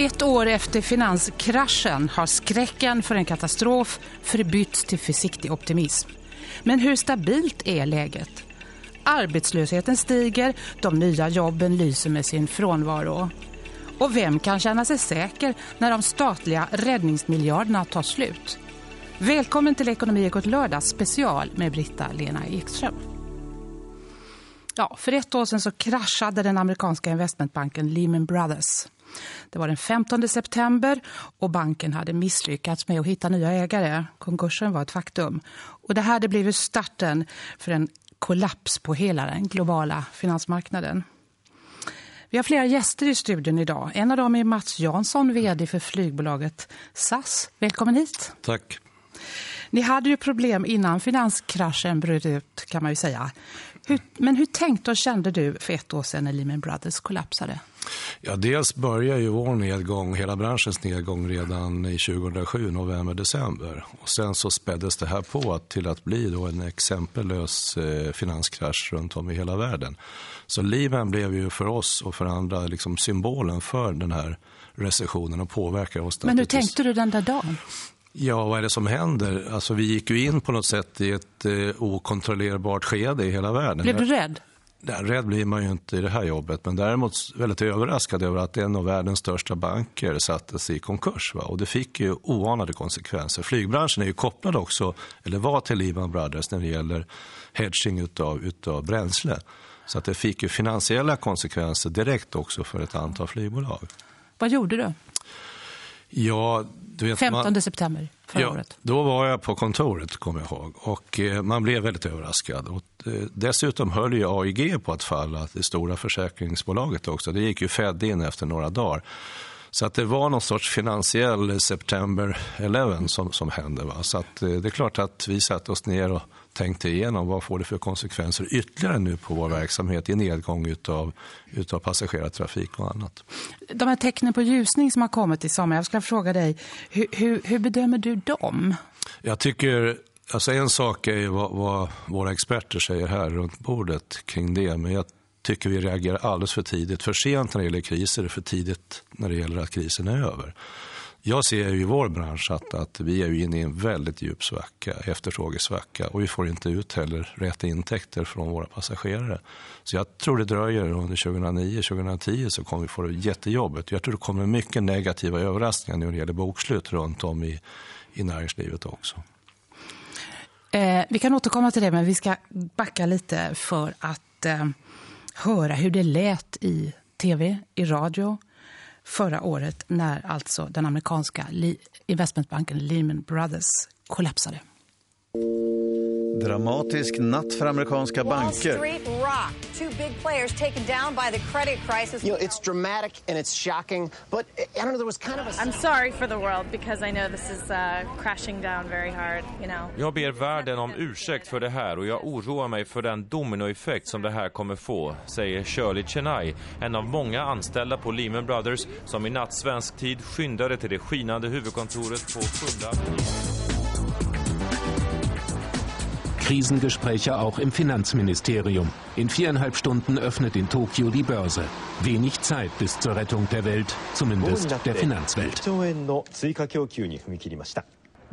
Ett år efter finanskraschen har skräcken för en katastrof förbytts till försiktig optimism. Men hur stabilt är läget? Arbetslösheten stiger, de nya jobben lyser med sin frånvaro. Och vem kan känna sig säker när de statliga räddningsmiljarderna tar slut? Välkommen till Ekonomi Ekot lördag special med Britta-Lena Ekström. Ja, för ett år sedan så kraschade den amerikanska investmentbanken Lehman Brothers. Det var den 15 september och banken hade misslyckats med att hitta nya ägare. Konkursen var ett faktum. Och det här det blev starten för en kollaps på hela den globala finansmarknaden. Vi har flera gäster i studion idag. En av dem är Mats Jansson, vd för flygbolaget SAS. Välkommen hit. Tack. Ni hade ju problem innan finanskraschen bröt ut kan man ju säga. Hur, men hur tänkte och kände du för ett år sedan när Lehman Brothers kollapsade? Ja, dels började ju vår nedgång, hela branschens nedgång redan i 2007, november, december. Och sen så späddes det här på till att bli då en exempellös eh, finanskrasch runt om i hela världen. Så Lehman blev ju för oss och för andra liksom symbolen för den här recessionen och påverkar oss. Men hur tänkte du den där dagen? Ja, vad är det som händer? Alltså, vi gick ju in på något sätt i ett eh, okontrollerbart skede i hela världen. Blev du rädd? Ja, rädd blir man ju inte i det här jobbet, men däremot väldigt överraskad över att en av världens största banker sattes i konkurs. Va? Och det fick ju oanade konsekvenser. Flygbranschen är ju kopplad också, eller var till Lehman Brothers när det gäller hedging utav, utav bränsle. Så att det fick ju finansiella konsekvenser direkt också för ett antal flygbolag. Vad gjorde du? Ja, du vet, 15 man, september förra ja, året. Då var jag på kontoret, kommer jag ihåg. Och eh, man blev väldigt överraskad. Och, eh, dessutom höll ju AIG på att falla, det stora försäkringsbolaget också. Det gick ju Fed in efter några dagar. Så att det var någon sorts finansiell September 11 som, som hände. Va? Så att, eh, det är klart att vi satte oss ner och tänkte igenom vad får det för konsekvenser ytterligare nu på vår verksamhet i nedgång utav, utav passagerartrafik och annat. De här tecknen på ljusning som har kommit i sommar, jag skulle fråga dig, hur, hur, hur bedömer du dem? Jag tycker Alltså en sak är ju vad, vad, våra experter säger här runt bordet kring det. Men jag tycker vi reagerar alldeles för tidigt. För sent när det gäller kriser och för tidigt när det gäller att krisen är över. Jag ser ju i vår bransch att, att vi är inne i en väldigt djup svacka, efterfrågesvacka och vi får inte ut heller rätt intäkter från våra passagerare. Så jag tror det dröjer under 2009-2010 så kommer vi få det jättejobbigt. Jag tror det kommer mycket negativa överraskningar när det gäller bokslut runt om i, i näringslivet också. Eh, vi kan återkomma till det men vi ska backa lite för att eh, höra hur det lät i tv, i radio förra året när alltså den amerikanska investmentbanken Lehman Brothers kollapsade. Dramatisk natt för amerikanska banker. Rocked. Two big players taken down by the credit crisis. You know, it's dramatic and it's shocking, but I don't know, there was kind of a... I'm sorry for the world because I know this is uh, crashing down very hard, you know. Jag ber världen om ursäkt för det här och jag oroar mig för den dominoeffekt som det här kommer få, säger Shirley Chenai, en av många anställda på Lehman Brothers som i natt svensk tid skyndade till det skinande huvudkontoret på Fulla. Krisengespräche auch im Finanzministerium. In viereinhalb Stunden öffnet in Tokio die Börse. Wenig Zeit bis zur Rettung der Welt, zumindest der Finanzwelt.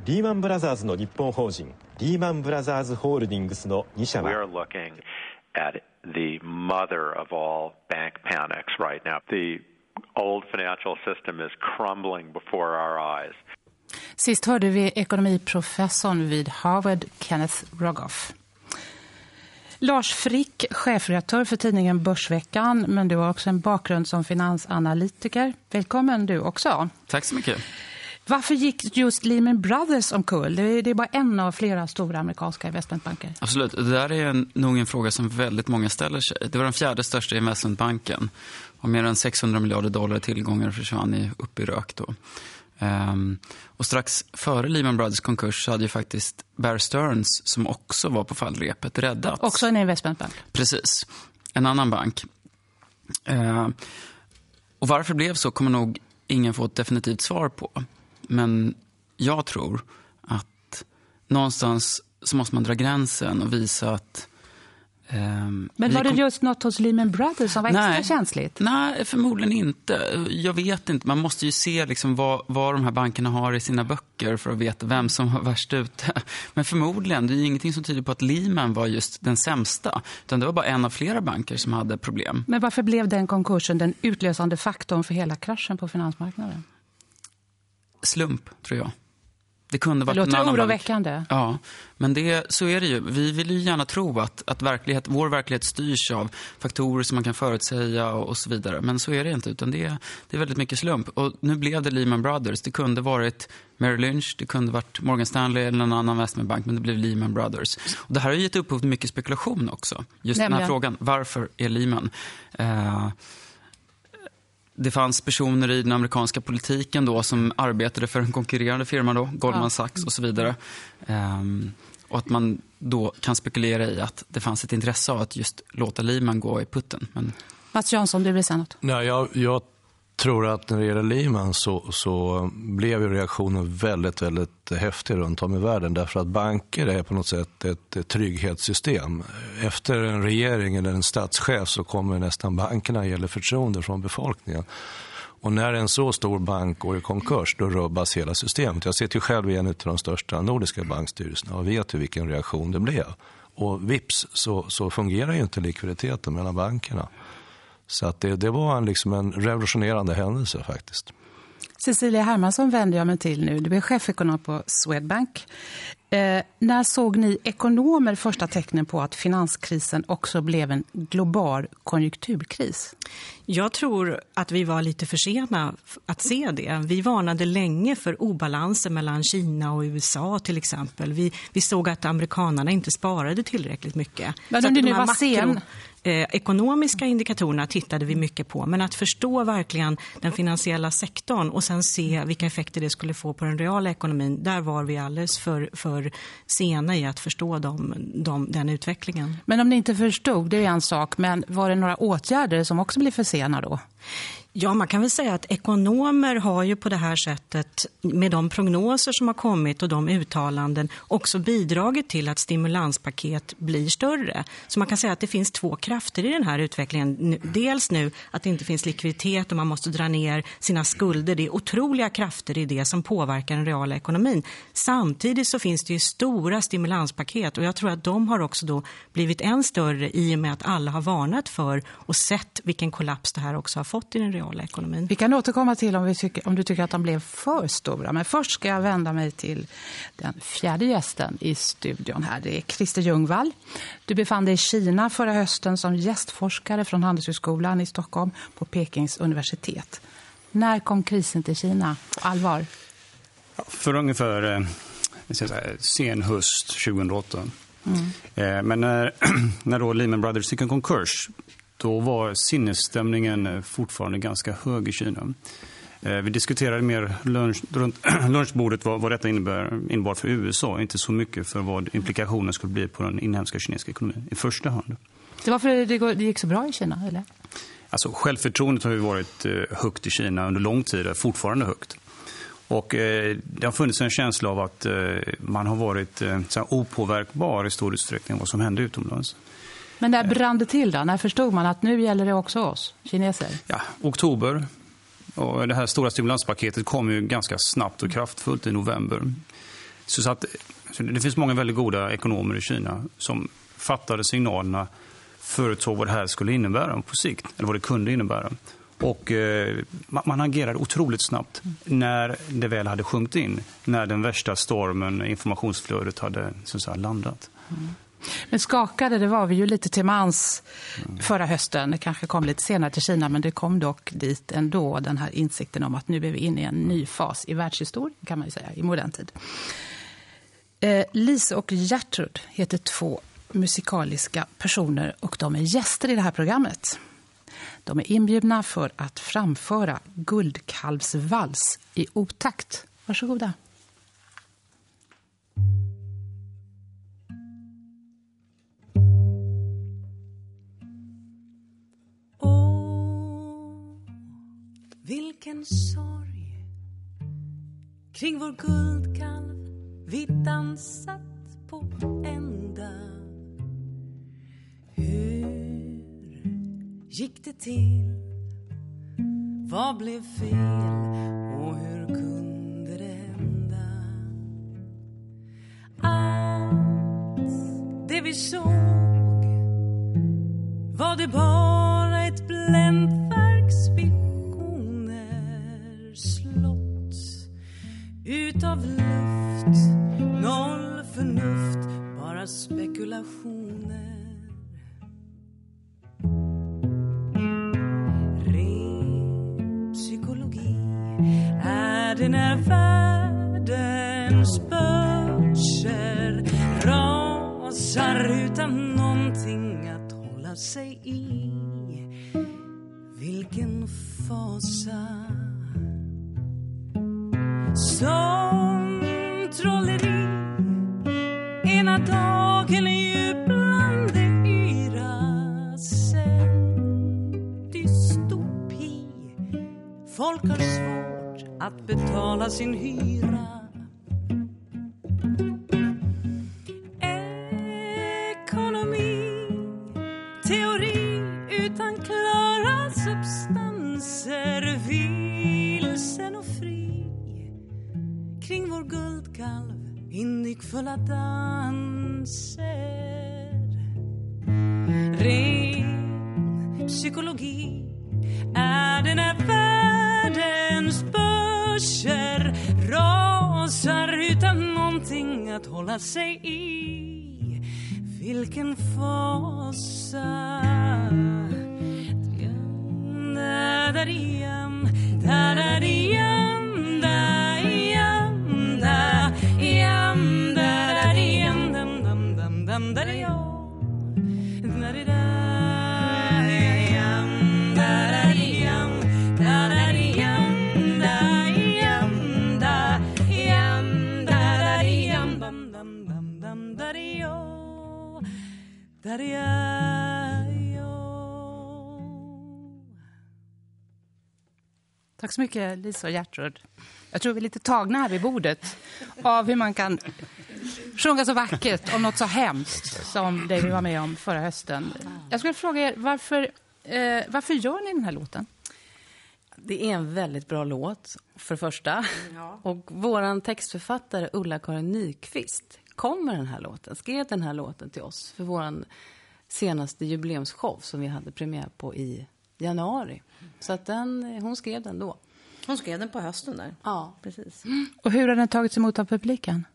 リーマンブラザーズの日本法人リーマンブラザーズホールディングスの2社は We are looking at the mother of all bank panics right now. The old financial system is crumbling before our eyes. Sist hörde vi ekonomiprofessorn vid Harvard, Kenneth Rogoff. Lars Frick, chefredaktör för tidningen Börsveckan, men du har också en bakgrund som finansanalytiker. Välkommen du också. Tack så mycket. Varför gick just Lehman Brothers omkull? Det är bara en av flera stora amerikanska investmentbanker. Absolut. Det där är en, nog en fråga som väldigt många ställer sig. Det var den fjärde största investmentbanken. Och mer än 600 miljarder dollar tillgångar försvann upp i rök då. Um, och strax före Lehman Brothers konkurs så hade ju faktiskt Bear Stearns, som också var på fallrepet, räddats. Också en investmentbank. Precis. En annan bank. Uh, och varför det blev så kommer nog ingen få ett definitivt svar på. Men jag tror att någonstans så måste man dra gränsen och visa att Um, Men var det just något hos Lehman Brothers som var extra nej, känsligt? Nej, förmodligen inte. Jag vet inte. Man måste ju se liksom vad, vad de här bankerna har i sina böcker för att veta vem som var värst ute. Men förmodligen, det är ingenting som tyder på att Lehman var just den sämsta. Utan det var bara en av flera banker som hade problem. Men varför blev den konkursen den utlösande faktorn för hela kraschen på finansmarknaden? Slump, tror jag. Det kunde varit det låter oroväckande. Ja, men det, så är det ju. Vi vill ju gärna tro att, att verklighet, vår verklighet styrs av faktorer som man kan förutsäga och, och så vidare. Men så är det inte, utan det, det är väldigt mycket slump. Och nu blev det Lehman Brothers. Det kunde varit Merrill Lynch, det kunde varit Morgan Stanley eller någon annan investmentbank, men det blev Lehman Brothers. Och det här har gett upphov till mycket spekulation också. Just Nämligen. den här frågan, varför är Lehman? Uh, det fanns personer i den amerikanska politiken då som arbetade för en konkurrerande firma då, Goldman. Sachs och så vidare. Um, och att man då kan spekulera i att det fanns ett intresse av att just låta Lehman gå i putten. Men... Mats Jansson, du vill säga något? Nej, jag, jag tror att när det gäller Lehman så, så blev ju reaktionen väldigt, väldigt häftig runt om i världen. Därför att banker är på något sätt ett, trygghetssystem. Efter en regering eller en statschef så kommer nästan bankerna gäller förtroende från befolkningen. Och när en så stor bank går i konkurs, då rubbas hela systemet. Jag sitter ju själv i en av de största nordiska bankstyrelserna och vet ju vilken reaktion det blev. Och vips så, så fungerar ju inte likviditeten mellan bankerna. Så att det, det var en, liksom en revolutionerande händelse faktiskt. Cecilia Hermansson vänder jag mig till nu. Du är chefekonom på Swedbank. Eh, när såg ni ekonomer första tecknen på att finanskrisen också blev en global konjunkturkris? Jag tror att vi var lite för sena att se det. Vi varnade länge för obalanser mellan Kina och USA till exempel. Vi, vi såg att amerikanerna inte sparade tillräckligt mycket. Men om du nu var sen eh, ekonomiska indikatorerna tittade vi mycket på. Men att förstå verkligen den finansiella sektorn och sen se vilka effekter det skulle få på den reala ekonomin. Där var vi alldeles för, för sena i att förstå de, de, den utvecklingen. Men om ni inte förstod, det är en sak. Men var det några åtgärder som också blev för sena då? Ja, man kan väl säga att ekonomer har ju på det här sättet med de prognoser som har kommit och de uttalanden också bidragit till att stimulanspaket blir större. Så man kan säga att det finns två krafter i den här utvecklingen. Dels nu att det inte finns likviditet och man måste dra ner sina skulder. Det är otroliga krafter i det som påverkar den reala ekonomin. Samtidigt så finns det ju stora stimulanspaket och jag tror att de har också då blivit än större i och med att alla har varnat för och sett vilken kollaps det här också har fått i den reala reala ekonomin. Vi kan återkomma till om, vi tycker, om du tycker att de blev för stora. Men först ska jag vända mig till den fjärde gästen i studion här. Det är Christer Ljungvall. Du befann dig i Kina förra hösten som gästforskare från Handelshögskolan i Stockholm på Pekings universitet. När kom krisen till Kina på allvar? För ungefär eh, säga, sen höst 2008. Mm. Eh, men när, när då Lehman Brothers gick en konkurs då var sinnesstämningen eh, fortfarande ganska hög i Kina. Eh, vi diskuterade mer lunch, runt lunchbordet vad, vad detta innebär, innebar för USA, inte så mycket för vad implikationen skulle bli på den inhemska kinesiska ekonomin i första hand. Det var för att det gick så bra i Kina, eller? Alltså, självförtroendet har ju varit eh, högt i Kina under lång tid, fortfarande högt. Och eh, det har funnits en känsla av att eh, man har varit eh, opåverkbar i stor utsträckning vad som hände utomlands. Men när brann det till då? När förstod man att nu gäller det också oss, kineser? Ja, oktober. Och det här stora stimulanspaketet kom ju ganska snabbt och kraftfullt i november. Så att, det finns många väldigt goda ekonomer i Kina som fattade signalerna förutsåg vad det här skulle innebära på sikt, eller vad det kunde innebära. Och eh, man agerade otroligt snabbt när det väl hade sjunkit in, när den värsta stormen, informationsflödet hade så att säga, landat. Mm. Men skakade, det var vi ju lite till mans förra hösten. Det kanske kom lite senare till Kina, men det kom dock dit ändå. Den här insikten om att nu är vi inne i en ny fas i världshistorien, kan man ju säga, i modern tid. Eh, Lise och Gertrud heter två musikaliska personer och de är gäster i det här programmet. De är inbjudna för att framföra Guldkalvsvals i otakt. Varsågoda. Vilken sorg kring vår guldkalv vi dansat på ända Hur gick det till? Vad blev fel och hur kunde det hända? Allt det vi såg var det bara ett bländ förnuft bara spekulationer. Ren psykologi är det när världens börser rasar utan någonting att hålla sig i? Vilken fasa som ena dagen jublande yra sen dystopi. Folk har svårt att betala sin hyra. Indikfulla danser. Ren psykologi är det när världens börser. Rasar utan någonting att hålla sig i. Vilken fasa. Da-da-di-yam, da-da-di-yam, Tack så mycket Lisa och Gertrud. Jag tror vi är lite tagna här vid bordet av hur man kan sjunga så vackert om något så hemskt som det vi var med om förra hösten. Jag skulle fråga er, varför, eh, varför gör ni den här låten? Det är en väldigt bra låt, för det första. Och vår textförfattare Ulla-Karin Nyqvist kom med den här låten, skrev den här låten till oss för vår senaste jubileumsshow som vi hade premiär på i januari. Så att den, hon skrev den då. Hon skrev den på hösten där. Ja, precis. Och hur har den tagits emot av publiken?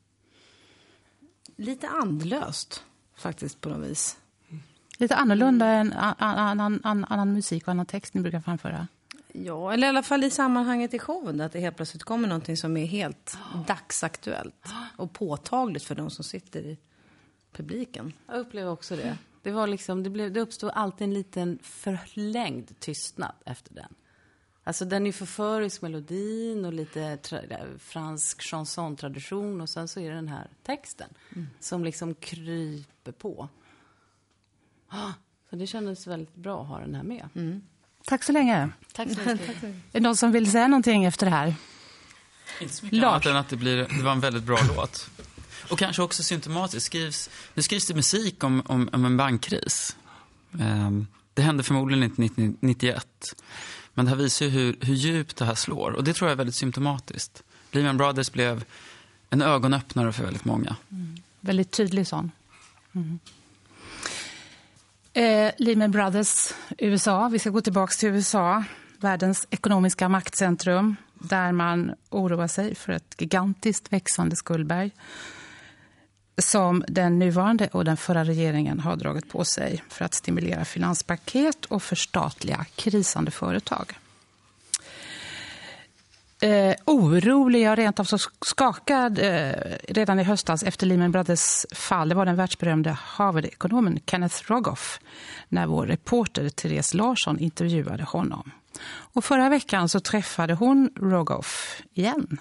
Lite andlöst faktiskt på något vis. Lite annorlunda än an, annan, annan, annan musik och annan text ni brukar framföra? Ja, eller i alla fall i sammanhanget i showen. Att det helt plötsligt kommer någonting som är helt dagsaktuellt och påtagligt för de som sitter i publiken. Jag upplever också det. Det, var liksom, det, blev, det uppstod alltid en liten förlängd tystnad efter den. Alltså den är förförisk melodin och lite tra, fransk chansontradition och sen så är det den här texten Mm. som liksom kryper på. Ah, Så det kändes väldigt bra att ha den här med. Tack så länge. Tack så mycket. Är det någon som vill säga någonting efter det här? Inte så mycket Lars. annat än att det, blir, det var en väldigt bra låt. Och kanske också symptomatiskt. Skrivs, nu skrivs det musik om, om, om en bankkris. Ehm, det hände förmodligen inte 1991. Men det här visar ju hur, hur djupt det här slår. Och det tror jag är väldigt symptomatiskt. Lehman Brothers blev en ögonöppnare för väldigt många. Mm. Väldigt tydlig sån. Mm. Eh, Lehman Brothers, USA. Vi ska gå tillbaka till USA. Världens ekonomiska maktcentrum. Där man oroar sig för ett gigantiskt växande skuldberg som den nuvarande och den förra regeringen har dragit på sig för att stimulera finanspaket och förstatliga krisande företag. Eh, orolig, ja rent av så skakad eh, redan i höstas efter Lehman Brothers fall. Det var den världsberömde Harvard-ekonomen Kenneth Rogoff när vår reporter Therese Larsson intervjuade honom. Och förra veckan så träffade hon Rogoff igen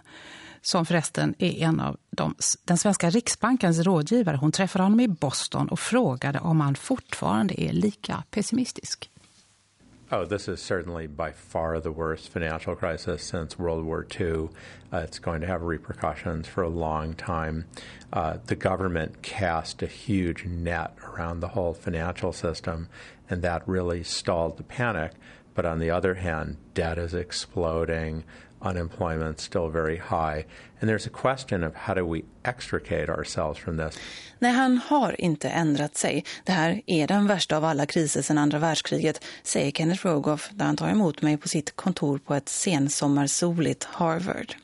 som förresten är en av de, den svenska riksbankens rådgivare. Hon träffade honom i Boston och frågade om han fortfarande är lika pessimistisk. Oh, this is certainly by far the worst financial crisis since World War II. Uh, it's going to have repercussions for a long time. Uh, the government cast a huge net around the whole financial system, and that really stalled the panic. But on the other hand, debt is exploding, unemployment still very high, and there's a question of how do we extricate ourselves from this. Nej, han har inte ändrat sig. Det här är den värsta av alla kriser sedan andra världskriget, säger Kenneth Rogoff där han tar emot mig på sitt kontor på ett sensommarsoligt Harvard.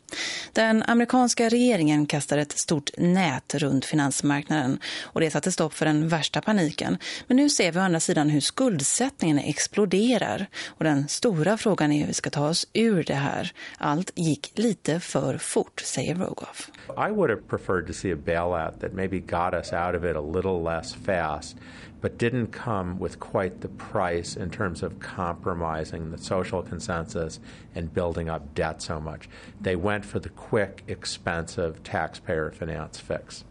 Den amerikanska regeringen kastade ett stort nät runt finansmarknaden och det satte stopp för den värsta paniken. Men nu ser vi å andra sidan hur skuldsättningen exploderar och den stora frågan är hur vi ska ta oss ur det här. Allt gick lite för fort, säger I would have preferred to see a bailout that maybe got us out of it a little less fast but didn't come with quite the price in terms of compromising the social consensus and building up debt so much. They went for the quick, expensive taxpayer finance fix.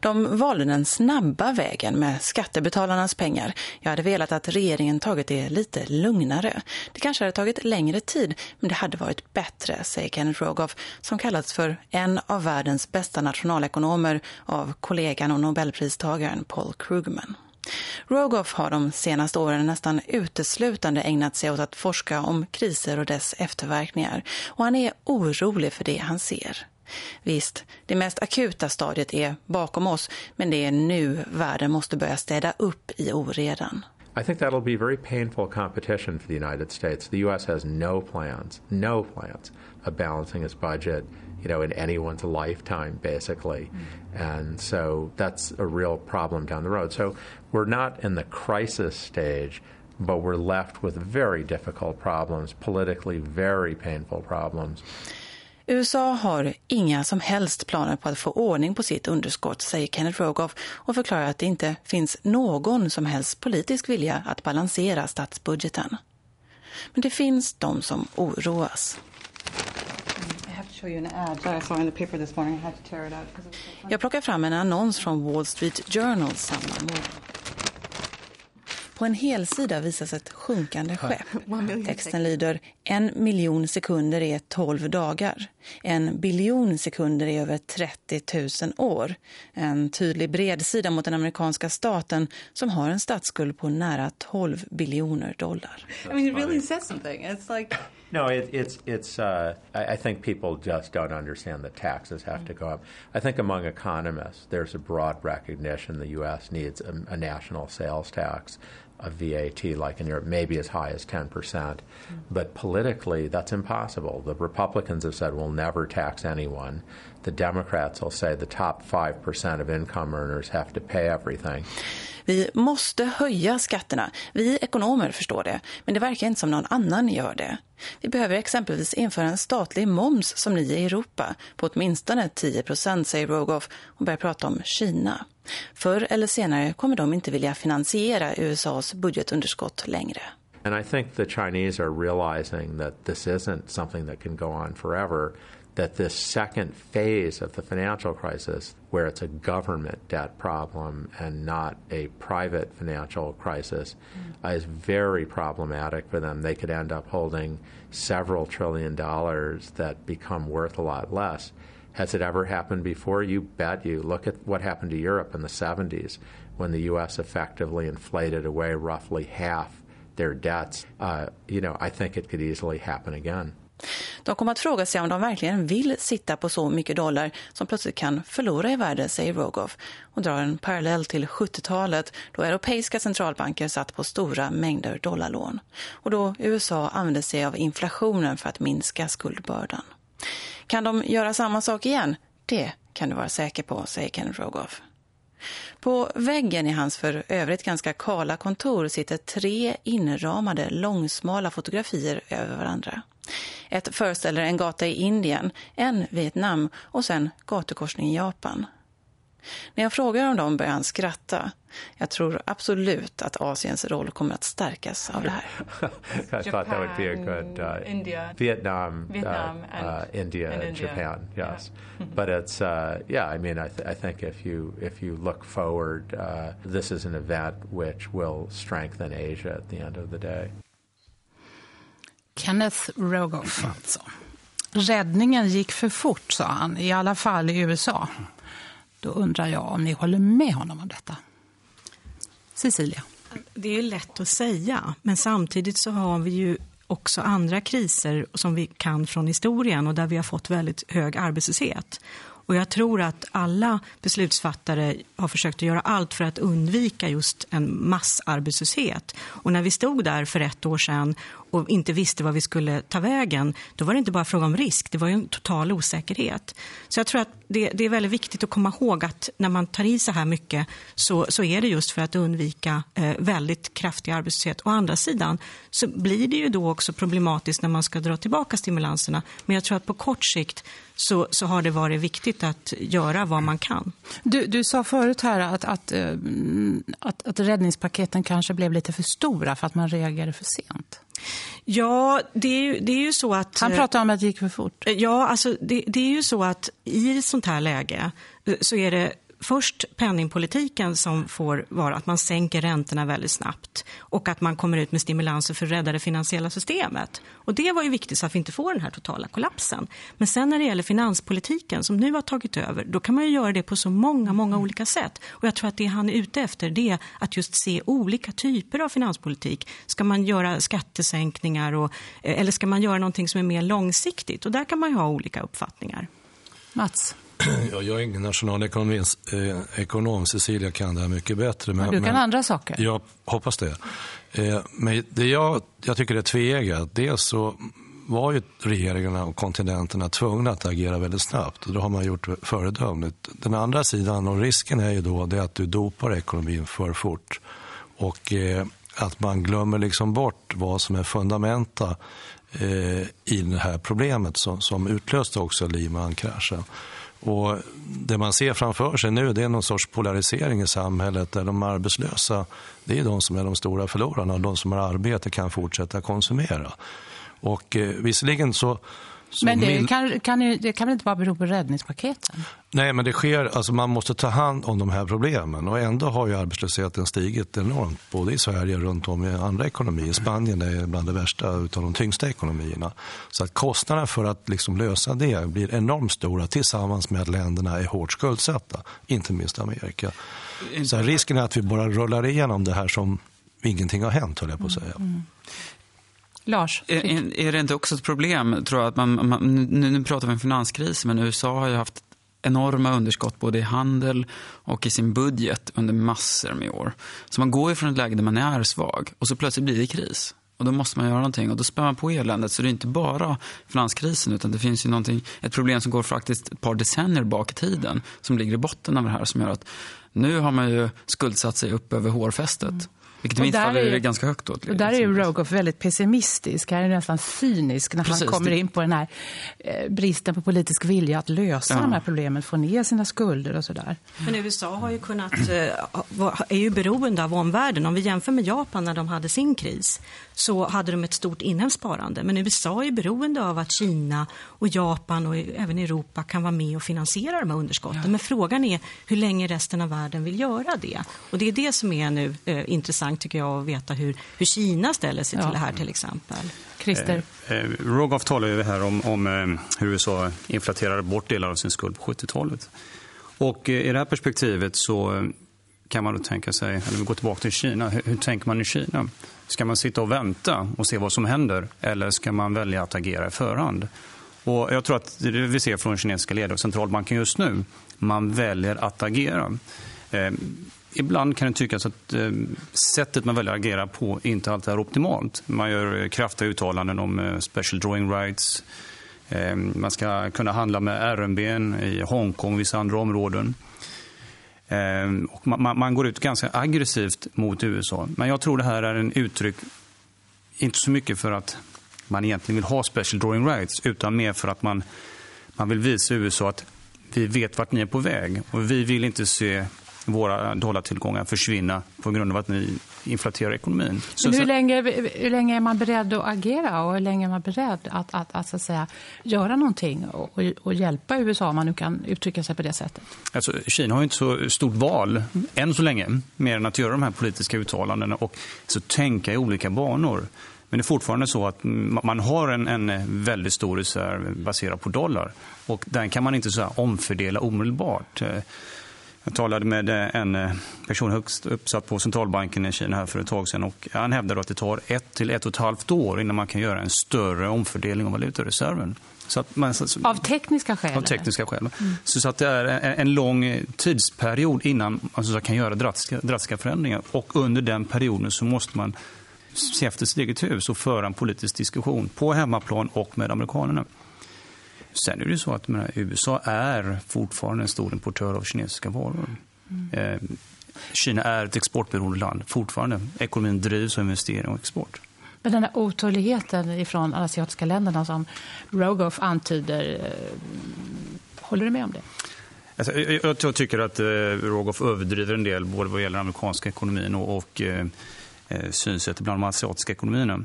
De valde den snabba vägen med skattebetalarnas pengar. Jag hade velat att regeringen tagit det lite lugnare. Det kanske hade tagit längre tid, men det hade varit bättre, säger Kenneth Rogoff, som kallats för en av världens bästa nationalekonomer av kollegan och Nobelpristagaren Paul Krugman. Rogoff har de senaste åren nästan uteslutande ägnat sig åt att forska om kriser och dess efterverkningar och han är orolig för det han ser. Visst, det mest akuta stadiet är bakom oss men det är nu världen måste börja städa upp i oredan. I think that'll be very painful competition for the United States. The U.S. has no plans, no plans of balancing its budget you know, in anyone's lifetime, basically. Mm. And so that's a real problem down the road. So we're not in the crisis stage, but we're left with very difficult problems, politically very painful problems. USA har inga som helst planer på att få ordning på sitt underskott, säger Kenneth Rogoff och förklarar att det inte finns någon som helst politisk vilja att balansera statsbudgeten. Men det finns de som oroas. Jag plockar fram en annons från Wall Street Journal samma morgon. På en hel sida visas ett sjunkande skepp. Texten lyder en miljon sekunder är 12 dagar. En biljon sekunder är över 30 000 år. En tydlig bredsida mot den amerikanska staten som har en statsskuld på nära 12 biljoner dollar. I mean, it really says something. It's like... No, it, it's it's. Uh, I, I, think people just don't understand that taxes have mm. to go up. I think among economists, there's a broad recognition the U.S. needs a, a national sales tax a VAT, like in Europe, maybe as high as 10%. Mm. But politically, that's impossible. The Republicans have said we'll never tax anyone. The Democrats will say the top 5% of income earners have to pay everything. Vi måste höja skatterna. Vi ekonomer förstår det, men det verkar inte som någon annan gör det. Vi behöver exempelvis införa en statlig moms som ni i Europa på åtminstone 10 procent, säger Rogoff och börjar prata om Kina. Förr eller senare kommer de inte vilja finansiera USAs budgetunderskott längre. And I think the Chinese are realizing that this isn't something that can go on forever. That this second phase of the financial crisis, where it's a government debt problem and not a private financial crisis, mm. is very problematic for them. They could end up holding several trillion dollars that become worth a lot less. Has it ever happened before? You bet you. Look at what happened to Europe in the 70s when the U.S. effectively inflated away roughly half their debts. Uh, you know, I think it could easily happen again. De kommer att fråga sig om de verkligen vill sitta på så mycket dollar som plötsligt kan förlora i värde, säger Rogoff och drar en parallell till 70-talet då europeiska centralbanker satt på stora mängder dollarlån och då USA använde sig av inflationen för att minska skuldbördan. Kan de göra samma sak igen? Det kan du vara säker på, säger Ken Rogoff. På väggen i hans för övrigt ganska kala kontor sitter tre inramade långsmala fotografier över varandra. Ett föreställer en gata i Indien, en Vietnam och sen gatukorsning i Japan. När jag frågar om dem börjar han skratta. Jag tror absolut att Asiens roll kommer att stärkas av det här. I thought that would be a good uh, India, Vietnam, uh, Vietnam uh, and, India, and India, Japan. Yes, yeah. Mm-hmm. but it's uh, yeah. I mean, I, th I, think if you if you look forward, uh, this is an event which will strengthen Asia at the end of the day. Kenneth Rogoff alltså. Räddningen gick för fort, sa han, i alla fall i USA. Då undrar jag om ni håller med honom om detta. Cecilia. Det är lätt att säga, men samtidigt så har vi ju också andra kriser som vi kan från historien och där vi har fått väldigt hög arbetslöshet. Och jag tror att alla beslutsfattare har försökt att göra allt för att undvika just en massarbetslöshet. Och när vi stod där för ett år sedan och inte visste vad vi skulle ta vägen, då var det inte bara fråga om risk, det var ju en total osäkerhet. Så jag tror att det, det är väldigt viktigt att komma ihåg att när man tar i så här mycket så, så är det just för att undvika eh, väldigt kraftig arbetslöshet. Å andra sidan så blir det ju då också problematiskt när man ska dra tillbaka stimulanserna. Men jag tror att på kort sikt så, så har det varit viktigt att göra vad man kan. Du, du sa förut här att, att, eh, att, att räddningspaketen kanske blev lite för stora för att man reagerade för sent. Ja, det är, ju, det är ju så att... Han pratade om att det gick för fort. Ja, alltså det, det är ju så att i ett sånt här läge eh, så är det först penningpolitiken som får vara att man sänker räntorna väldigt snabbt och att man kommer ut med stimulanser för att rädda det finansiella systemet. Och det var ju viktigt så att vi inte får den här totala kollapsen. Men sen när det gäller finanspolitiken som nu har tagit över, då kan man ju göra det på så många, många olika sätt. Och jag tror att det han är ute efter det är att just se olika typer av finanspolitik. Ska man göra skattesänkningar och, eh, eller ska man göra någonting som är mer långsiktigt? Och där kan man ju ha olika uppfattningar. Mats? Ja, jag är ingen nationalekonom, eh, Cecilia kan det här mycket bättre. Men, men du kan men, andra saker? Jag hoppas det. Eh, men det jag, jag tycker är tveeggat. Dels så var ju regeringarna och kontinenterna tvungna att agera väldigt snabbt och det har man gjort föredömligt. Den andra sidan och risken är ju då det att du dopar ekonomin för fort och eh, att man glömmer liksom bort vad som är fundamenta eh, i det här problemet som, som utlöste också Lehman-kraschen. Och det man ser framför sig nu det är någon sorts polarisering i samhället där de arbetslösa det är de som är de stora förlorarna och de som har arbete kan fortsätta konsumera. Och eh, visserligen så men det kan, kan, det kan väl inte bara bero på räddningspaketen? Nej, men det sker, alltså man måste ta hand om de här problemen och ändå har ju arbetslösheten stigit enormt både i Sverige och runt om i andra ekonomier. Spanien är bland de värsta utav de tyngsta ekonomierna. Så att kostnaderna för att liksom lösa det blir enormt stora tillsammans med att länderna är hårt skuldsatta, inte minst Amerika. Så risken är att vi bara rullar igenom det här som ingenting har hänt, höll jag på att säga. Mm. Lars? Är, är det inte också ett problem, tror jag, att man, man, nu, nu pratar vi om finanskris, men USA har ju haft enorma underskott både i handel och i sin budget under massor med år. Så man går ju från ett läge där man är svag och så plötsligt blir det kris. Och då måste man göra någonting och då spär man på eländet. Så det är inte bara finanskrisen utan det finns ju någonting, ett problem som går faktiskt ett par decennier bak i tiden som ligger i botten av det här som gör att nu har man ju skuldsatt sig upp över hårfästet. Mm. Vilket i mitt fall är, är ganska högt. Då, och där är ju Rogoff väldigt pessimistisk. Här är nästan cynisk när Precis, han kommer in på den här eh, bristen på politisk vilja att lösa ja. de här problemen, få ner sina skulder och sådär. Men USA har ju kunnat, eh, är ju beroende av omvärlden. Om vi jämför med Japan när de hade sin kris så hade de ett stort inhemskt sparande. Men USA är beroende av att Kina och Japan och även Europa kan vara med och finansiera de här underskotten. Ja. Men frågan är hur länge resten av världen vill göra det. Och det är det som är nu eh, intressant tycker jag att veta hur, hur Kina ställer sig ja. till det här till exempel. Christer? Eh, eh, Rogoff talar ju här om, om eh, hur USA inflaterade bort delar av sin skuld på 70-talet. Och eh, i det här perspektivet så eh, kan man då tänka sig, eller vi går tillbaka till Kina, hur, hur, tänker man i Kina? Ska man sitta och vänta och se vad som händer eller ska man välja att agera i förhand? Och jag tror att det vi ser från kinesiska ledare och centralbanken just nu, man väljer att agera. Eh, ibland kan det tyckas att eh, sättet man väljer att agera på inte alltid är optimalt. Man gör eh, kraftiga uttalanden om eh, special drawing rights. Eh, man ska kunna handla med RMB i Hongkong och vissa andra områden. Ehm, och man, man, går ut ganska aggressivt mot USA. Men jag tror det här är en uttryck, inte så mycket för att man egentligen vill ha special drawing rights, utan mer för att man, man vill visa USA att vi vet vart ni är på väg och vi vill inte se våra dollartillgångar försvinna på grund av att ni inflaterar ekonomin. Men hur, länge, hur länge är man beredd att agera och hur länge är man beredd att, att, att, så att säga, göra någonting och, och, hjälpa USA om man nu kan uttrycka sig på det sättet? Alltså, Kina har ju inte så stort val än så länge, mer än att göra de här politiska uttalandena och så tänka i olika banor. Men det är fortfarande så att man har en, en väldigt stor reserv baserad på dollar. Och den kan man inte så omfördela omedelbart. Jag talade med en person högst uppsatt på centralbanken i Kina här för ett tag sedan och han hävdade att det tar ett till ett och ett halvt år innan man kan göra en större omfördelning av valutareserven. Så att man, av tekniska skäl? Av tekniska skäl. Mm. Så, att det är en, lång tidsperiod innan man så kan göra drastiska, drastiska förändringar. Och under den perioden så måste man se efter sitt eget hus och föra en politisk diskussion på hemmaplan och med amerikanerna. Sen är det så att menar, USA är fortfarande en stor importör av kinesiska varor. Mm. Eh, Kina är ett exportberoende land fortfarande. Ekonomin drivs av investering och export. Men den här otåligheten från asiatiska länderna som Rogoff antyder, eh, håller du med om det? Alltså, jag, jag, tycker att eh, Rogoff överdriver en del både vad gäller amerikanska ekonomin och, och eh, eh synsättet bland de asiatiska ekonomierna.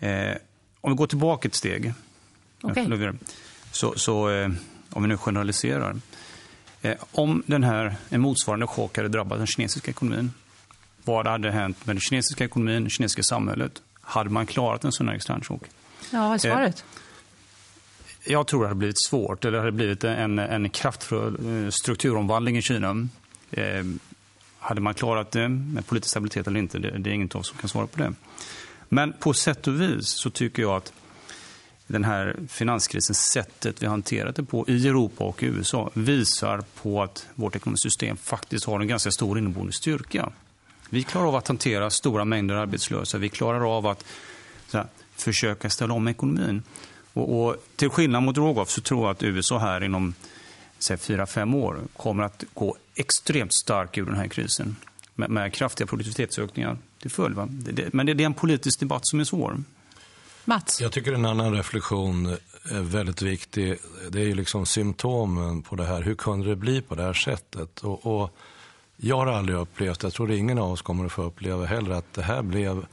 Eh, om vi går tillbaka ett steg, okay. Så, så eh, om vi nu generaliserar. Eh, om den här, en motsvarande chock hade drabbat den kinesiska ekonomin, vad hade hänt med den kinesiska ekonomin, det kinesiska samhället? Hade man klarat en sån här extern chock? Ja, vad är svaret? Eh, jag tror det hade blivit svårt, eller det hade blivit en, en kraftfull strukturomvandling i Kina. Hade man klarat det med politisk stabilitet eller inte, det, det är ingen av oss som kan svara på det. Men på sätt och vis så tycker jag att den här finanskrisen, sättet vi hanterat det på i Europa och USA visar på att vårt ekonomiska system faktiskt har en ganska stor inneboende styrka. Vi klarar av att hantera stora mängder arbetslösa. Vi klarar av att här, försöka ställa om ekonomin. Och, och, till skillnad mot Rogoff så tror jag att USA här inom fyra fem år kommer att gå extremt stark ur den här krisen med, med kraftiga produktivitetsökningar till följd. Va? Det, det, men det, det är en politisk debatt som är svår. Mats? Jag tycker en annan reflektion är väldigt viktig. Det är ju liksom symptomen på det här. Hur kunde det bli på det här sättet? Och, och jag har aldrig upplevt, jag tror ingen av oss kommer att få uppleva heller, att det här blev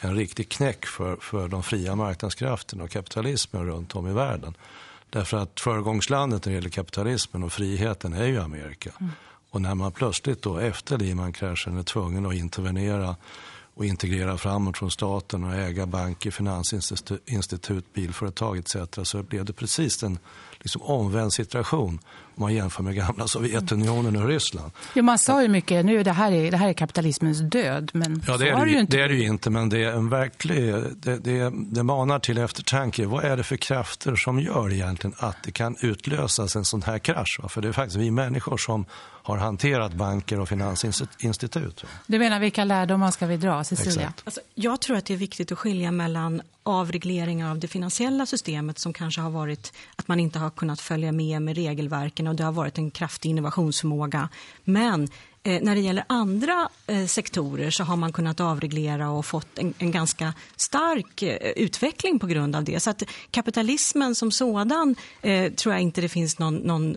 en riktig knäck för, för de fria marknadskrafterna och kapitalismen runt om i världen. Därför att föregångslandet när det gäller kapitalismen och friheten är ju Amerika. Mm. Och när man plötsligt då efter Lehman-kraschen är tvungen att intervenera och integrera framåt från staten och äga banker, finansinstitut, bilföretag etc. så blev det precis en liksom omvänd situation om man jämför med gamla Sovjetunionen och Ryssland. Ja, man sa ju mycket, nu det här är, det här är kapitalismens död, men ja, det är det, ju, inte. det är det ju inte, men det är en verklig, det, det, det manar till eftertanke. Vad är det för krafter som gör egentligen att det kan utlösas en sån här krasch? För det är faktiskt vi människor som har hanterat banker och finansinstitut. Du menar vilka lärdomar ska vi dra, Cecilia? Alltså, jag tror att det är viktigt att skilja mellan avregleringar av det finansiella systemet som kanske har varit att man inte har kunnat följa med med regelverken och det har varit en kraftig innovationsförmåga. Men Eh, när det gäller andra eh, sektorer så har man kunnat avreglera och fått en, en, ganska stark eh, utveckling på grund av det. Så att kapitalismen som sådan eh, tror jag inte det finns någon, någon,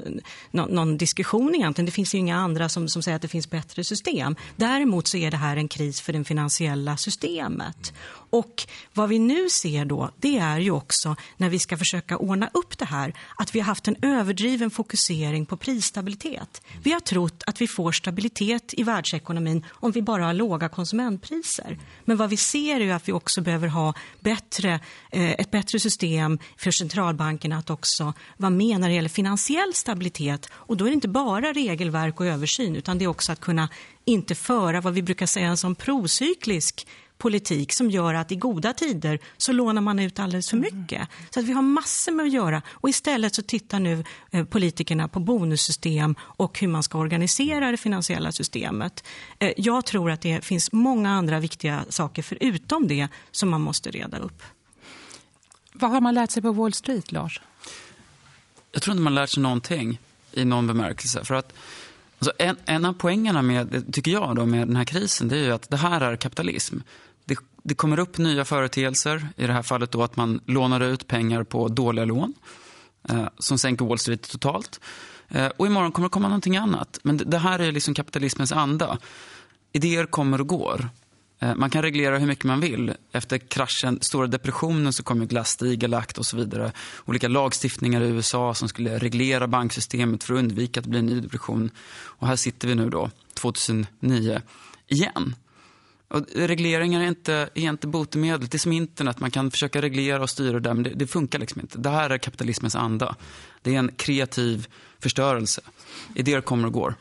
någon, någon, diskussion egentligen. Det finns ju inga andra som, som säger att det finns bättre system. Däremot så är det här en kris för det finansiella systemet. Och vad vi nu ser då, det är ju också när vi ska försöka ordna upp det här, att vi har haft en överdriven fokusering på prisstabilitet. Vi har trott att vi får stabilitet i världsekonomin om vi bara har låga konsumentpriser. Men vad vi ser är att vi också behöver ha bättre, eh, ett bättre system för centralbankerna att också vara med när det gäller finansiell stabilitet. Och då är det inte bara regelverk och översyn utan det är också att kunna inte föra vad vi brukar säga en sån procyklisk politik som gör att i goda tider så lånar man ut alldeles för mycket. Så att vi har massor med att göra och istället så tittar nu eh, politikerna på bonussystem och hur man ska organisera det finansiella systemet. Eh, jag tror att det finns många andra viktiga saker förutom det som man måste reda upp. Vad har man lärt sig på Wall Street, Lars? Jag tror inte man lärt sig någonting i någon bemärkelse. För att alltså en, en av poängerna med, tycker jag då, med den här krisen det är ju att det här är kapitalism det, det kommer upp nya företeelser. I det här fallet då att man lånar ut pengar på dåliga lån eh, som sänker Wall Street totalt. Eh, och imorgon kommer det komma någonting annat. Men det, det här är liksom kapitalismens anda. Idéer kommer och går. Eh, man kan reglera hur mycket man vill. Efter kraschen, stora depressionen så kom ju Glass-Steagall Act och så vidare. Olika lagstiftningar i USA som skulle reglera banksystemet för att undvika att det blir en ny depression. Och här sitter vi nu då, 2009, igen. Och regleringar är inte, är inte botemedel. Det är som internet, man kan försöka reglera och styra det men det, det, funkar liksom inte. Det här är kapitalismens anda. Det är en kreativ förstörelse. Idéer kommer och går.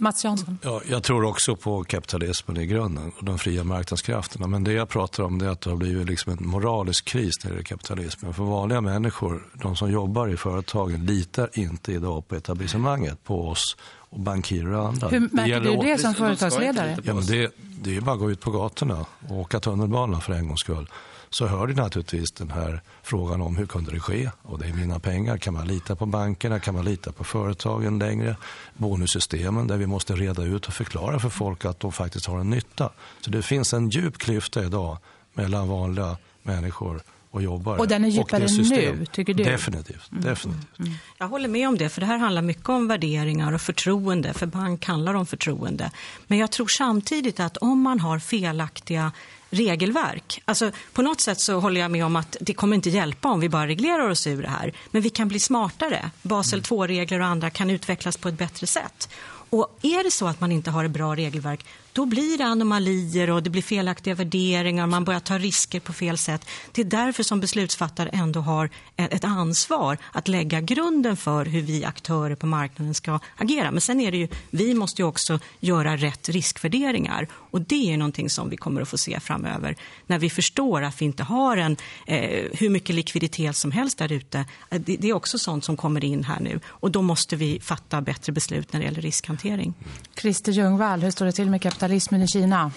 Mats Jansson? Ja, jag tror också på kapitalismen i grunden och de fria marknadskrafterna. Men det jag pratar om är att det har blivit liksom en moralisk kris när det gäller kapitalismen. För vanliga människor, de som jobbar i företagen, litar inte idag på etablissemanget, på oss och bankirer och andra. Hur märker du det som företagsledare? Ja, men det, det är bara att gå ut på gatorna och åka tunnelbana för en gångs skull så hör det naturligtvis den här frågan om hur kunde det ske? Och det är mina pengar. Kan man lita på bankerna? Kan man lita på företagen längre? Bonussystemen där vi måste reda ut och förklara för folk att de faktiskt har en nytta. Så det finns en djup klyfta idag mellan vanliga människor och jobbare. Och den är djupare nu, tycker du? Definitivt. Mm. definitivt. Mm. Jag håller med om det, för det här handlar mycket om värderingar och förtroende, för bank handlar om förtroende. Men jag tror samtidigt att om man har felaktiga regelverk. Alltså, på något sätt så håller jag med om att det kommer inte hjälpa om vi bara reglerar oss ur det här. Men vi kan bli smartare. Basel 2-regler och andra kan utvecklas på ett bättre sätt. Och är det så att man inte har ett bra regelverk, då blir det anomalier och det blir felaktiga värderingar, man börjar ta risker på fel sätt. Det är därför som beslutsfattare ändå har ett ansvar att lägga grunden för hur vi aktörer på marknaden ska agera. Men sen är det ju, vi måste ju också göra rätt riskvärderingar och det är någonting som vi kommer att få se framöver när vi förstår att vi inte har en, eh, hur mycket likviditet som helst där ute. Eh, det, det är också sånt som kommer in här nu och då måste vi fatta bättre beslut när det gäller riskhantering. Christer Ljungvall, hur står det till med kapitalismen i Kina?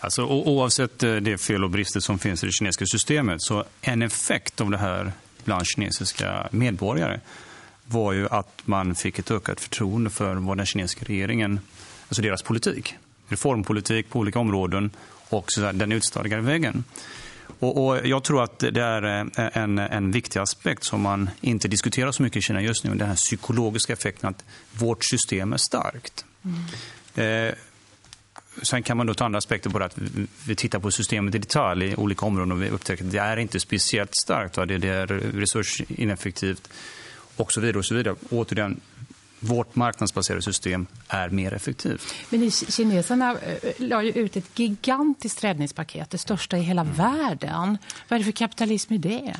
Alltså, oavsett eh, det fel och brister som finns i det kinesiska systemet så en effekt av det här bland kinesiska medborgare var ju att man fick ett ökat förtroende för vad den kinesiska regeringen, alltså deras politik, reformpolitik på olika områden och så den utstakade vägen. Och, och, jag tror att det är eh, en, en viktig aspekt som man inte diskuterar så mycket i Kina just nu, den här psykologiska effekten att vårt system är starkt. Mm. Eh, Sen kan man då ta andra aspekter på det att vi tittar på systemet i detalj i olika områden och vi upptäcker att det är inte speciellt starkt. Va? Det är resursineffektivt och så vidare. och så vidare. Återigen, vårt marknadsbaserade system är mer effektivt. Men kineserna eh, la ju ut ett gigantiskt räddningspaket, det största i hela mm. världen. Vad är det för kapitalism i det?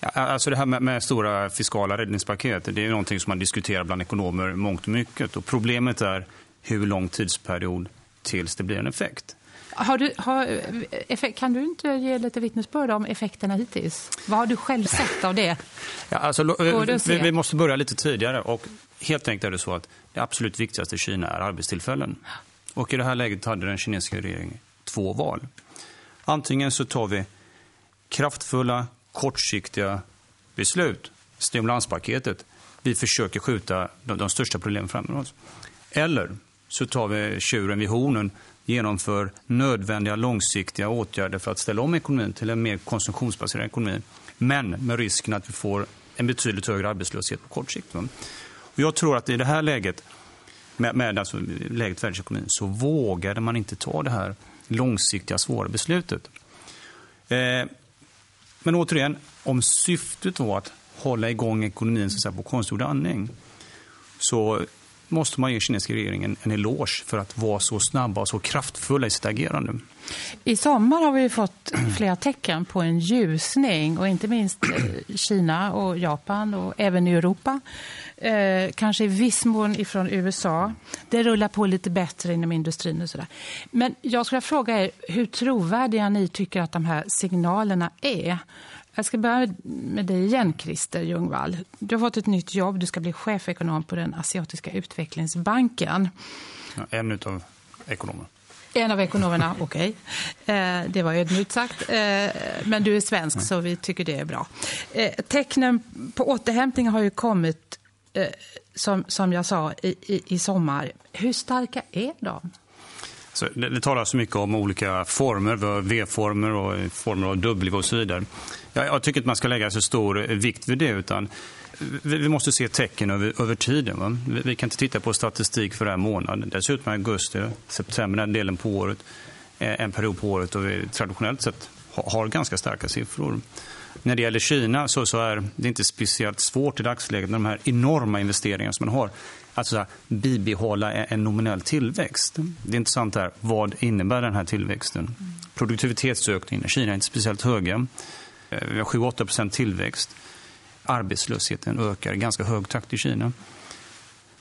Alltså det här med, med, stora fiskala räddningspaket, det är någonting som man diskuterar bland ekonomer mångt och mycket. Och problemet är hur lång tidsperiod tills det blir en effekt. Har du, har, effekt, kan du inte ge lite vittnesbörd om effekterna hittills? Vad har du själv sett av det? Ja, alltså, vi, vi, måste börja lite tidigare. Och helt enkelt är det så att det absolut viktigaste i Kina är arbetstillfällen. Och i det här läget hade den kinesiska regeringen två val. Antingen så tar vi kraftfulla, kortsiktiga beslut, stimulanspaketet. Vi försöker skjuta de, de största problemen framför oss. Eller så tar vi tjuren vid hornen genomför nödvändiga långsiktiga åtgärder för att ställa om ekonomin till en mer konsumtionsbaserad ekonomi. Men med risken att vi får en betydligt högre arbetslöshet på kort sikt. Och jag tror att i det här läget, med, med alltså läget världsekonomin, så vågade man inte ta det här långsiktiga svåra beslutet. Eh, men återigen, om syftet var att hålla igång ekonomin så att säga, på konstgjord andning så måste man ge kinesiska regeringen en eloge för att vara så snabba och så kraftfulla i sitt agerande. I sommar har vi fått flera tecken på en ljusning och inte minst eh, Kina och Japan och även i Europa. Eh, kanske i viss mån ifrån USA. Det rullar på lite bättre inom industrin och sådär. Men jag skulle fråga er hur trovärdiga ni tycker att de här signalerna är. Jag ska börja med dig igen, Christer Ljungvall. Du har fått ett nytt jobb. Du ska bli chefekonom på den asiatiska utvecklingsbanken. Ja, en av ekonomerna. En av ekonomerna, okej. Okay. Eh, det var ödmjukt sagt. Eh, men du är svensk, så vi tycker det är bra. Eh, tecknen på återhämtning har ju kommit, eh, som, som jag sa, i, i, i sommar. Hur starka är de? Så det, det talas så mycket om olika former, V-former och former av W och så vidare. Jag, jag tycker att man ska lägga så stor vikt vid det utan vi, måste se tecken över, över tiden. Vi, vi, kan inte titta på statistik för den här månaden. Dessutom är augusti, september, den delen på året, en period på året då vi traditionellt sett har, ganska starka siffror. När det gäller Kina så, så är det inte speciellt svårt i dagsläget med de här enorma investeringarna som man har. Att så här, bibehålla en nominell tillväxt. Det är intressant här, vad innebär den här tillväxten? Produktivitetsökningen i Kina är inte speciellt höga. Eh, vi har 7-8 tillväxt. Arbetslösheten ökar i ganska hög takt i Kina.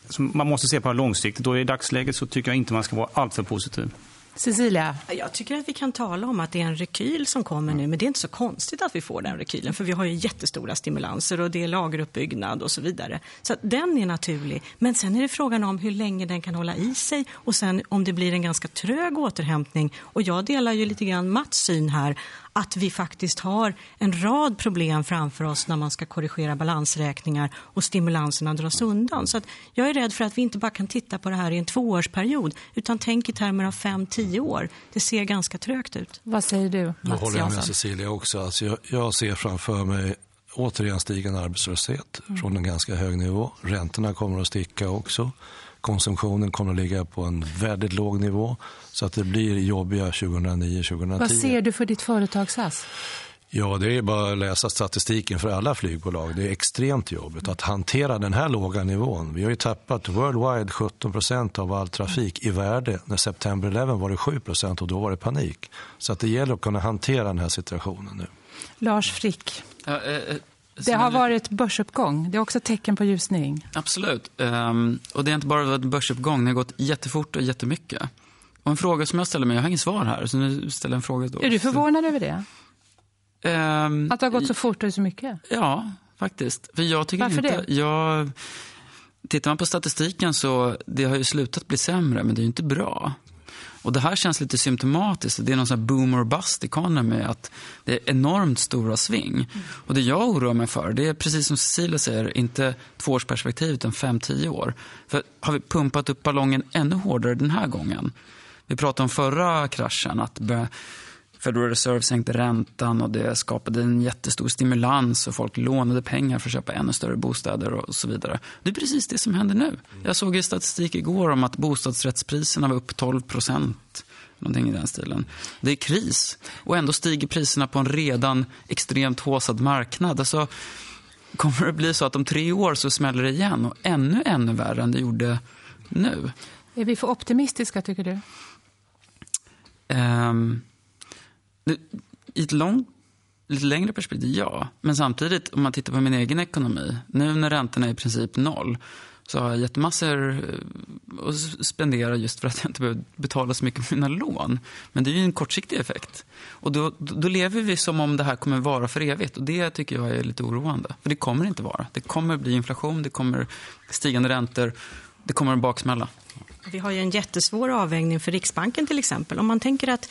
Så man måste se på det långsiktigt och i dagsläget så tycker jag inte man ska vara alltför positiv. Cecilia? Jag tycker att vi kan tala om att det är en rekyl som kommer nu, men det är inte så konstigt att vi får den rekylen, för vi har ju jättestora stimulanser och det är lageruppbyggnad och så vidare. Så den är naturlig. Men sen är det frågan om hur länge den kan hålla i sig och sen om det blir en ganska trög återhämtning. Och jag delar ju lite grann Mats syn här, att vi faktiskt har en rad problem framför oss när man ska korrigera balansräkningar och stimulanserna dras undan. Så jag är rädd för att vi inte bara kan titta på det här i en tvåårsperiod utan tänk i termer av fem, tio år. Det ser ganska trögt ut. Vad säger du, Mats Då håller jag med Cecilia också. Alltså jag, jag ser framför mig återigen stigande arbetslöshet mm. från en ganska hög nivå. Räntorna kommer att sticka också. Konsumtionen kommer att ligga på en väldigt låg nivå. Så att det blir jobbiga 2009-2010. Vad ser du för ditt företag SAS? Ja, det är bara att läsa statistiken för alla flygbolag. Det är extremt jobbigt att hantera den här låga nivån. Vi har ju tappat worldwide 17 procent av all trafik i värde. När September 11 var det 7 procent och då var det panik. Så att det gäller att kunna hantera den här situationen nu. Lars Frick. Ja, eh, eh det har varit börsuppgång. Det är också tecken på ljusning. Absolut. Um, och det är inte bara varit börsuppgång. Det har gått jättefort och jättemycket. Och en fråga som jag ställer mig, jag har inget svar här, så nu ställer jag en fråga då. Är du förvånad över det? Um, att det har gått så fort och så mycket? Ja, faktiskt. För jag tycker Varför inte, det? Jag, tittar man på statistiken så det har ju slutat bli sämre, men det är ju inte bra. Och det här känns lite symptomatiskt. Det är någon sån här boomer bust economy, att det är enormt stora sving. Och det jag oroar mig för, det är precis som Cecilia säger, inte tvåårsperspektiv utan fem, tio år. För har vi pumpat upp ballongen ännu hårdare den här gången? Vi pratade om förra kraschen, att Federal Reserve sänkte räntan och det skapade en jättestor stimulans och folk lånade pengar för att köpa ännu större bostäder och så vidare. Det är precis det som händer nu. Jag såg i statistik igår om att bostadsrättspriserna var upp 12 procent. Någonting i den stilen. Det är kris och ändå stiger priserna på en redan extremt håsad marknad. Alltså, kommer det bli så att om tre år så smäller det igen och ännu, ännu värre än det gjorde nu? Är vi för optimistiska tycker du? Um, i ett långt, lite längre perspektiv, ja. Men samtidigt, om man tittar på min egen ekonomi, nu när räntorna är i princip noll, så har jag jättemassor eh, att spendera just för att jag inte behöver betala så mycket för mina lån. Men det är ju en kortsiktig effekt. Och då, då lever vi som om det här kommer vara för evigt. Och det tycker jag är lite oroande. För det kommer inte vara. Det kommer bli inflation, det kommer stigande räntor, det kommer en baksmälla. Vi har ju en jättesvår avvägning för Riksbanken till exempel. Om man tänker att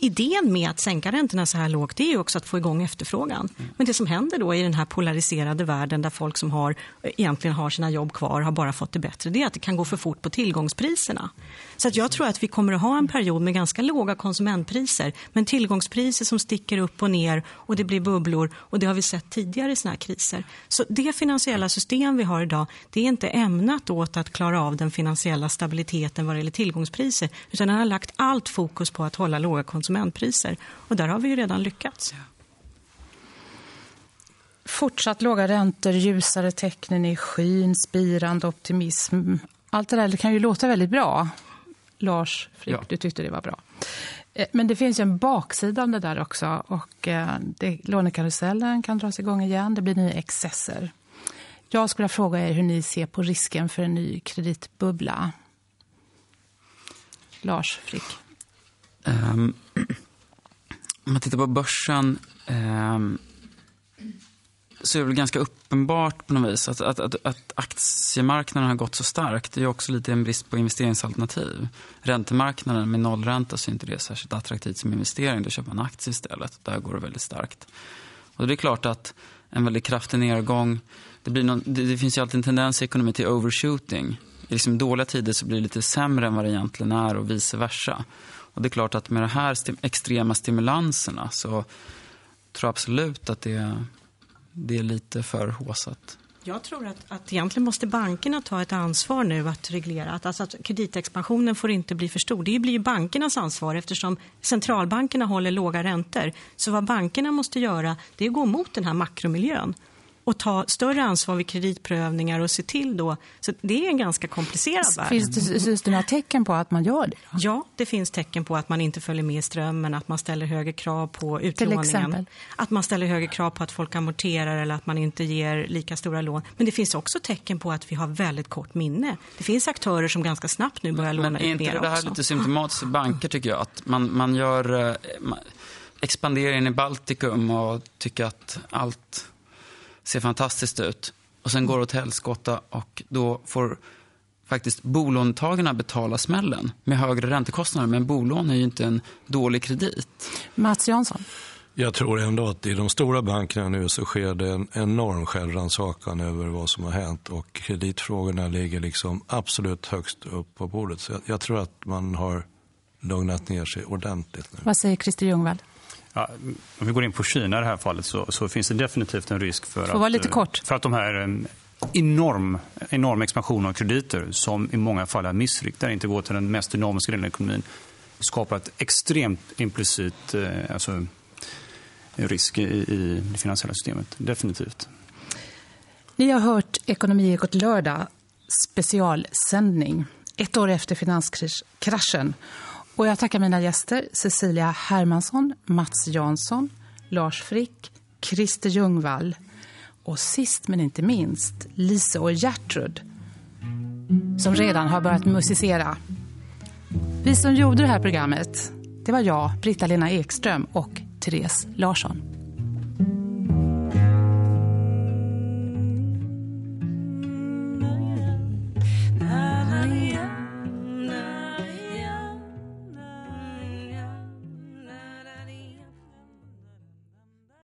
idén med att sänka räntorna så här lågt det är ju också att få igång efterfrågan. Mm. Men det som händer då i den här polariserade världen där folk som har, eh, egentligen har sina jobb kvar har bara fått det bättre, det är att det kan gå för fort på tillgångspriserna. Så att jag tror att vi kommer att ha en period med ganska låga konsumentpriser men tillgångspriser som sticker upp och ner och det blir bubblor och det har vi sett tidigare i såna här kriser. Så det finansiella system vi har idag det är inte ämnat åt att klara av den finansiella stabiliteten vad det gäller tillgångspriser utan den har lagt allt fokus på att hålla låga konsumentpriser konsumentpriser. Och där har vi ju redan lyckats. Fortsatt låga räntor, ljusare tecknen i skyn, spirande optimism. Allt det där det kan ju låta väldigt bra. Lars Frick, ja. du tyckte det var bra. Eh, men det finns ju en baksida av det där också. Och eh, det, lånekarusellen kan dras igång igen. Det blir nya excesser. Jag skulle fråga er hur ni ser på risken för en ny kreditbubbla. Lars Frick. Um, om man tittar på börsen um, så är det väl ganska uppenbart på något vis att, att, att, att aktiemarknaden har gått så starkt. Det är också lite en brist på investeringsalternativ. Räntemarknaden med nollränta så är inte det särskilt attraktivt som investering. Då köper man aktier istället. Där går det väldigt starkt. Och det är klart att en väldigt kraftig nedgång, det, blir någon, det, det finns ju alltid en tendens i ekonomin till overshooting. I liksom dåliga tider så blir det lite sämre än vad det egentligen är och vice versa. Och det är klart att med de här sti extrema stimulanserna så tror jag absolut att det, det är lite för håsat. Jag tror att, att egentligen måste bankerna ta ett ansvar nu att reglera. Att, alltså att kreditexpansionen får inte bli för stor. Det blir ju bankernas ansvar eftersom centralbankerna håller låga räntor. Så vad bankerna måste göra det är att gå mot den här makromiljön och ta större ansvar vid kreditprövningar och se till då. Så det är en ganska komplicerad värld. Finns det, finns det några tecken på att man gör det? Då? Ja, det finns tecken på att man inte följer med i strömmen, att man ställer högre krav på utlåningen. Att man ställer högre krav på att folk amorterar eller att man inte ger lika stora lån. Men det finns också tecken på att vi har väldigt kort minne. Det finns aktörer som ganska snabbt nu börjar låna men ut mer också. Men det här lite symptomatiskt för banker tycker jag? Att man, man gör... Eh, man expanderar in i Baltikum och tycker att allt ser fantastiskt ut. Och sen går det åt helskotta och då får faktiskt bolåntagarna betala smällen med högre räntekostnader. Men bolån är ju inte en dålig kredit. Mats Jansson? Jag tror ändå att i de stora bankerna nu så sker det en enorm självrannsakan över vad som har hänt och kreditfrågorna ligger liksom absolut högst upp på bordet. Så jag, jag tror att man har lugnat ner sig ordentligt nu. Vad säger Christer Ljungvall? Ja, om vi går in på Kina i det här fallet så, så finns det definitivt en risk för, Får vara att, lite kort. för att de här en enorm, enorm expansion av krediter som i många fall är missriktade, inte går till den mest dynamiska delen av ekonomin, skapar ett extremt implicit eh, alltså, risk i, i det finansiella systemet. Definitivt. Ni har hört Ekonomiekot lördag specialsändning ett år efter finanskraschen. Och jag tackar mina gäster Cecilia Hermansson, Mats Jansson, Lars Frick, Christer Ljungvall och sist men inte minst Lise och Gertrud som redan har börjat musicera. Vi som gjorde det här programmet det var jag, Britta-Lena Ekström och Therese Larsson.